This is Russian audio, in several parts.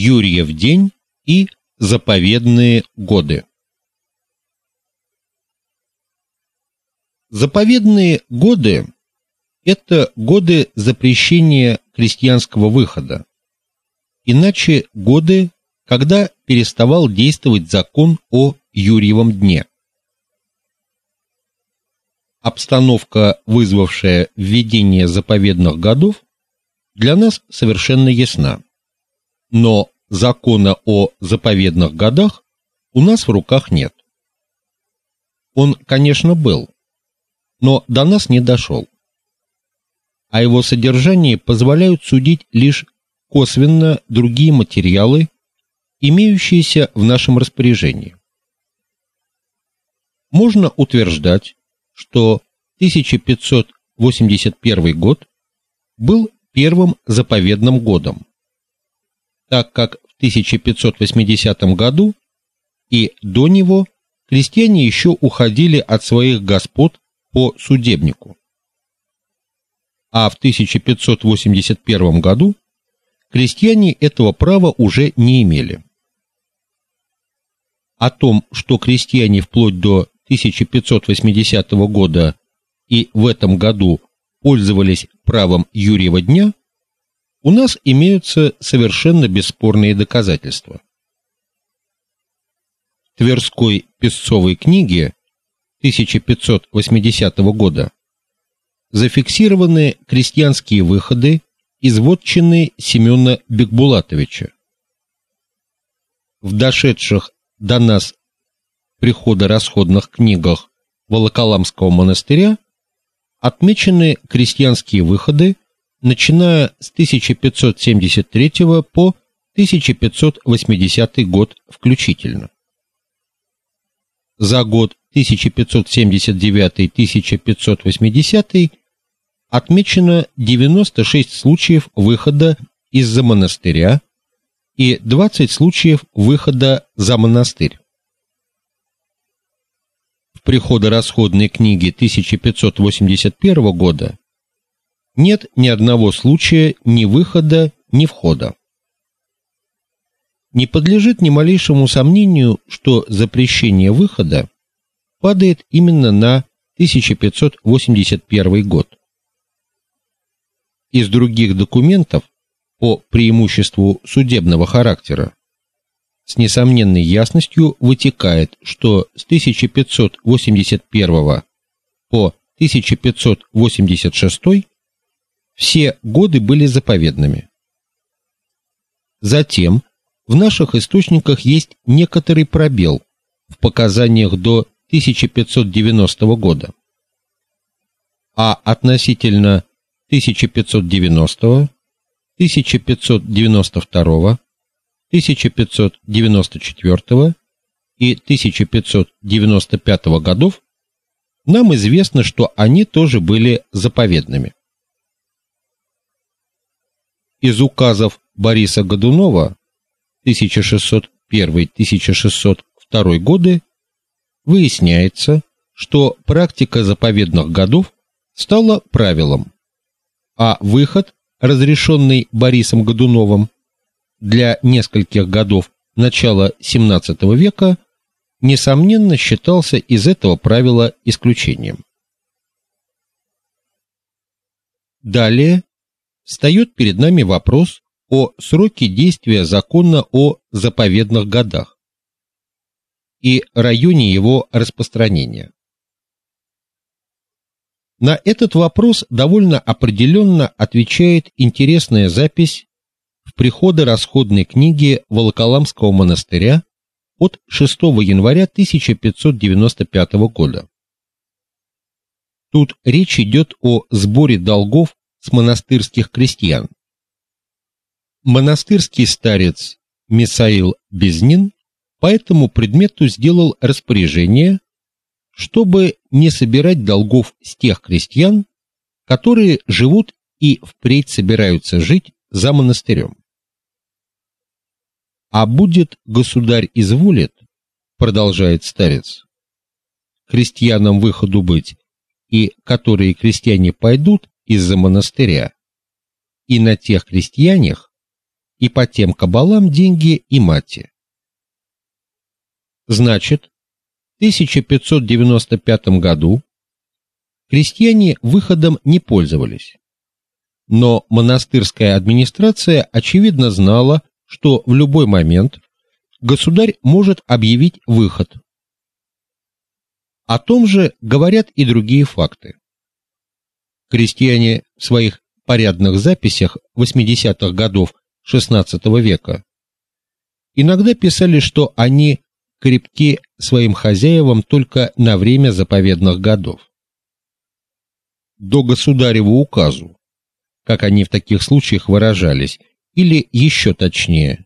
Юрьев день и заповедные годы. Заповедные годы это годы запрещения крестьянского выхода. Иначе годы, когда переставал действовать закон о Юрьевом дне. Обстановка, вызвавшая введение заповедных годов, для нас совершенно ясна. Но закона о заповедных годах у нас в руках нет. Он, конечно, был, но до нас не дошел. О его содержании позволяют судить лишь косвенно другие материалы, имеющиеся в нашем распоряжении. Можно утверждать, что 1581 год был первым заповедным годом, так как в 1580 году и до него крестьяне еще уходили от своих господ по судебнику. А в 1581 году крестьяне этого права уже не имели. О том, что крестьяне вплоть до 1580 года и в этом году пользовались правом Юрьева дня, у нас имеются совершенно бесспорные доказательства. В Тверской песцовой книге 1580 года зафиксированы крестьянские выходы из вотчины Семёна Бекбулатовича. В дошедших до нас приходо-расходных книгах Волоколамского монастыря отмечены крестьянские выходы, начиная с 1573 по 1580 год включительно. За год 1579-1580 отмечено 96 случаев выхода из-за монастыря и 20 случаев выхода за монастырь. В приходо-расходной книге 1581 года нет ни одного случая ни выхода, ни входа. Не подлежит ни малейшему сомнению, что запрещение выхода падает именно на 1581 год. Из других документов по преимуществу судебного характера с несомненной ясностью вытекает, что с 1581 по 1586 все годы были заповедными. Затем в наших источниках есть некоторый пробел в показаниях до 1590 года. А относительно 1590, 1592, 1594 и 1595 годов нам известно, что они тоже были заповедными. Из указов Бориса Годунова 1601-1602 годы выясняется, что практика заповедных годов стала правилом, а выход, разрешенный Борисом Годуновым для нескольких годов начала XVII века, несомненно считался из этого правила исключением. Далее встает перед нами вопрос о сроке действия закона о заповедных годах и районе его распространения. На этот вопрос довольно определенно отвечает интересная запись в приходо-расходной книге Волоколамского монастыря от 6 января 1595 года. Тут речь идет о сборе долгов с монастырских крестьян. Монастырский старец Мисаил Безнин по этому предмету сделал распоряжение, чтобы не собирать долгов с тех крестьян, которые живут и впредь собираются жить за монастырем. А будет государь изволит, продолжает старец, крестьянам выходу быть, и которые крестьяне пойдут из-за монастыря, и на тех крестьянах и по тем кабалам деньги и мати. Значит, в 1595 году крестьяне выходом не пользовались. Но монастырская администрация очевидно знала, что в любой момент государь может объявить выход. О том же говорят и другие факты. Крестьяне в своих порядных записях 80-х годов XVI века иногда писали, что они крепки своим хозяевам только на время заповедных годов. До государева указу, как они в таких случаях выражались, или еще точнее,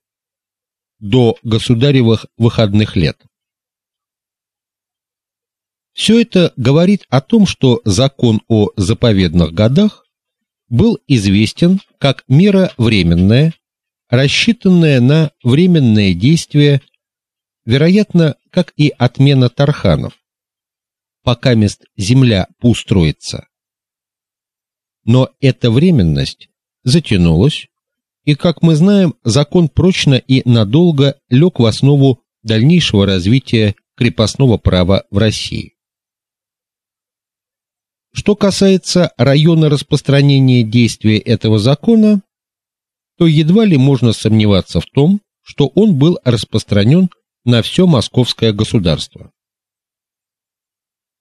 до государевых выходных лет. Все это говорит о том, что закон о заповедных годах был известен как мера временная, рассчитанная на временное действие, вероятно, как и отмена тарханов, пока мест земля поустроится. Но эта временность затянулась, и, как мы знаем, закон прочно и надолго лег в основу дальнейшего развития крепостного права в России. Что касается района распространения действия этого закона, то едва ли можно сомневаться в том, что он был распространен на все московское государство.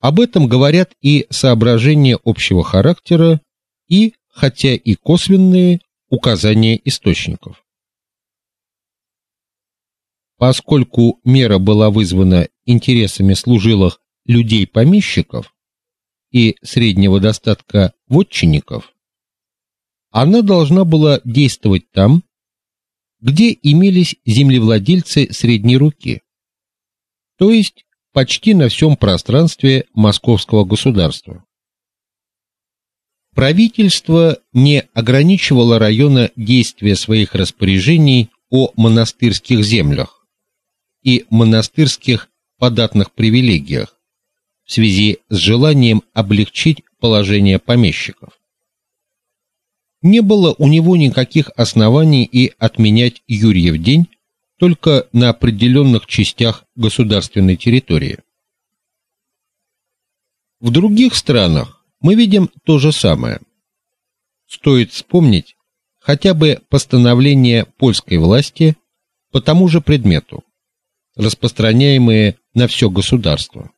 Об этом говорят и соображения общего характера, и, хотя и косвенные, указания источников. Поскольку мера была вызвана интересами служилых людей-помещиков и среднего достатка вотчинников, она должна была действовать там, где имелись землевладельцы средней руки, то есть почти на всем пространстве московского государства. Правительство не ограничивало района действия своих распоряжений о монастырских землях и монастырских податных привилегиях в связи с желанием облегчить положение помещиков. Не было у него никаких оснований и отменять Юрьев день только на определенных частях государственной территории. В других странах мы видим то же самое. Стоит вспомнить хотя бы постановления польской власти по тому же предмету, распространяемые на все государство.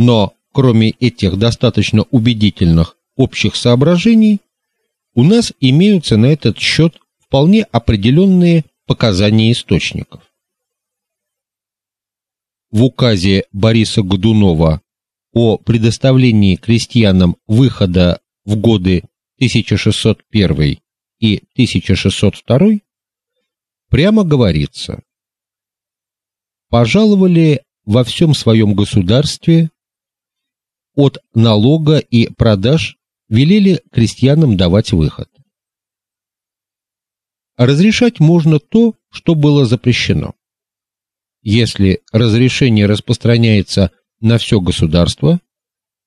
Но кроме этих достаточно убедительных общих соображений, у нас имеются на этот счет вполне определенные показания источников. В указе Бориса Годунова о предоставлении крестьянам выхода в годы 1601 и 1602 прямо говорится: пожаловали во всем своем государстве от налога и продаж велели крестьянам давать выход. Разрешать можно то, что было запрещено. Если разрешение распространяется на все государство,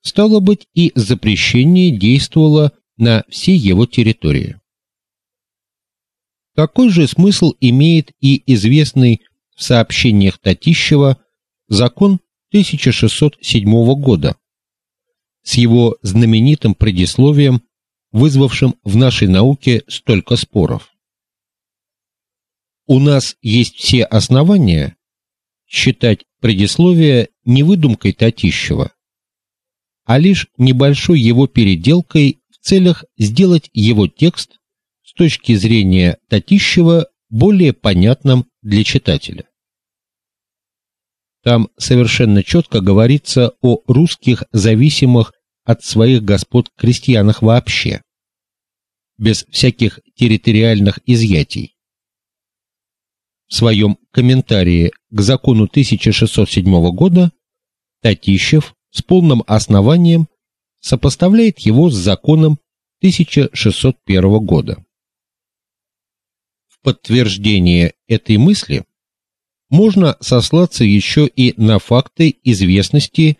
стало быть и запрещение действовало на всей его территории. Такой же смысл имеет и известный в сообщениях Татищева закон 1607 года с его знаменитым предисловием, вызвавшим в нашей науке столько споров. У нас есть все основания считать предисловие не выдумкой Татищева, а лишь небольшой его переделкой в целях сделать его текст с точки зрения Татищева более понятным для читателя. Там совершенно четко говорится о русских зависимых от своих господ крестьянах вообще, без всяких территориальных изъятий в своем комментарии к закону 1607 года Татищев с полным основанием сопоставляет его с законом 1601 года. В подтверждение этой мысли можно сослаться еще и на факты известности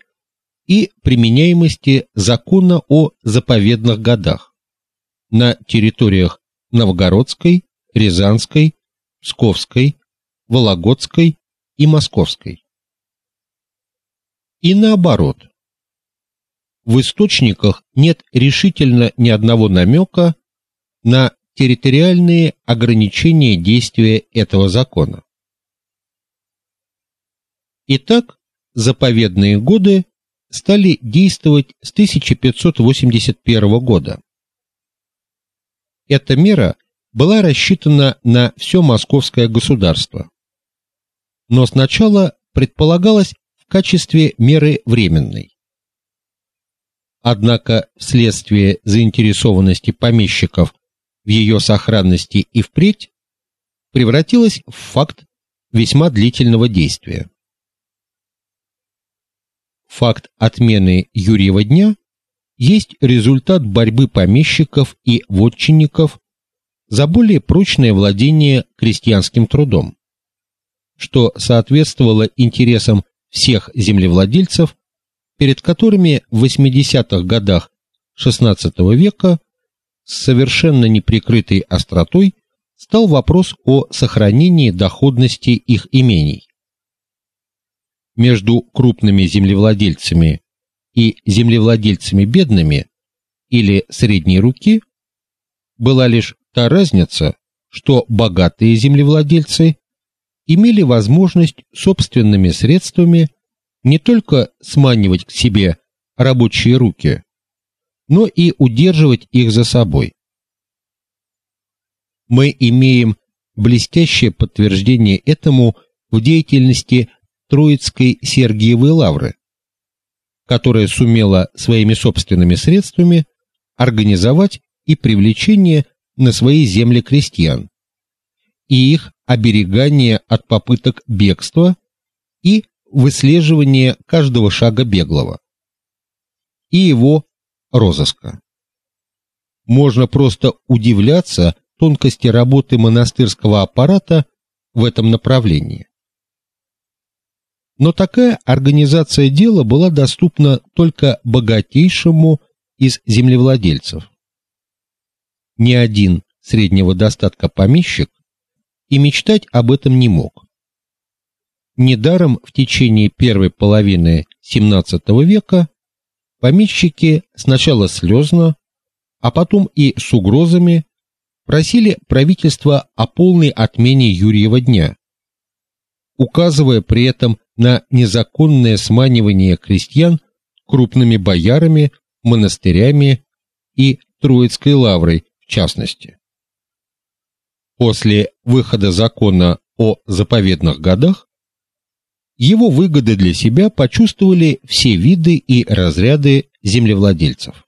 и применяемости закона о заповедных годах на территориях Новгородской, Рязанской, Псковской, Вологодской и Московской. И наоборот. В источниках нет решительно ни одного намека на территориальные ограничения действия этого закона. Итак, заповедные годы стали действовать с 1581 года. Эта мера была рассчитана на все московское государство. Но сначала предполагалась в качестве меры временной. Однако вследствие заинтересованности помещиков в ее сохранности и впредь превратилась в факт весьма длительного действия. Факт отмены Юрьева дня есть результат борьбы помещиков и вотчинников за более прочное владение крестьянским трудом, что соответствовало интересам всех землевладельцев, перед которыми в 80-х годах XVI века с совершенно неприкрытой остротой стал вопрос о сохранении доходности их имений. Между крупными землевладельцами и землевладельцами бедными или средней руки была лишь та разница, что богатые землевладельцы имели возможность собственными средствами не только сманивать к себе рабочие руки, но и удерживать их за собой. Мы имеем блестящее подтверждение этому в деятельности Троицкой Сергиевой лавры, которая сумела своими собственными средствами организовать и привлечение на свои земли крестьян и их оберегание от попыток бегства и выслеживание каждого шага беглого и его розыска. Можно просто удивляться тонкости работы монастырского аппарата в этом направлении. Но такая организация дела была доступна только богатейшему из землевладельцев. Ни один среднего достатка помещик и мечтать об этом не мог. Недаром в течение первой половины XVII века помещики сначала слезно, а потом и с угрозами просили правительство о полной отмене Юрьева дня, указывая при этом на незаконное сманивание крестьян крупными боярами, монастырями и Троицкой лаврой в частности. После выхода закона о заповедных годах его выгоды для себя почувствовали все виды и разряды землевладельцев.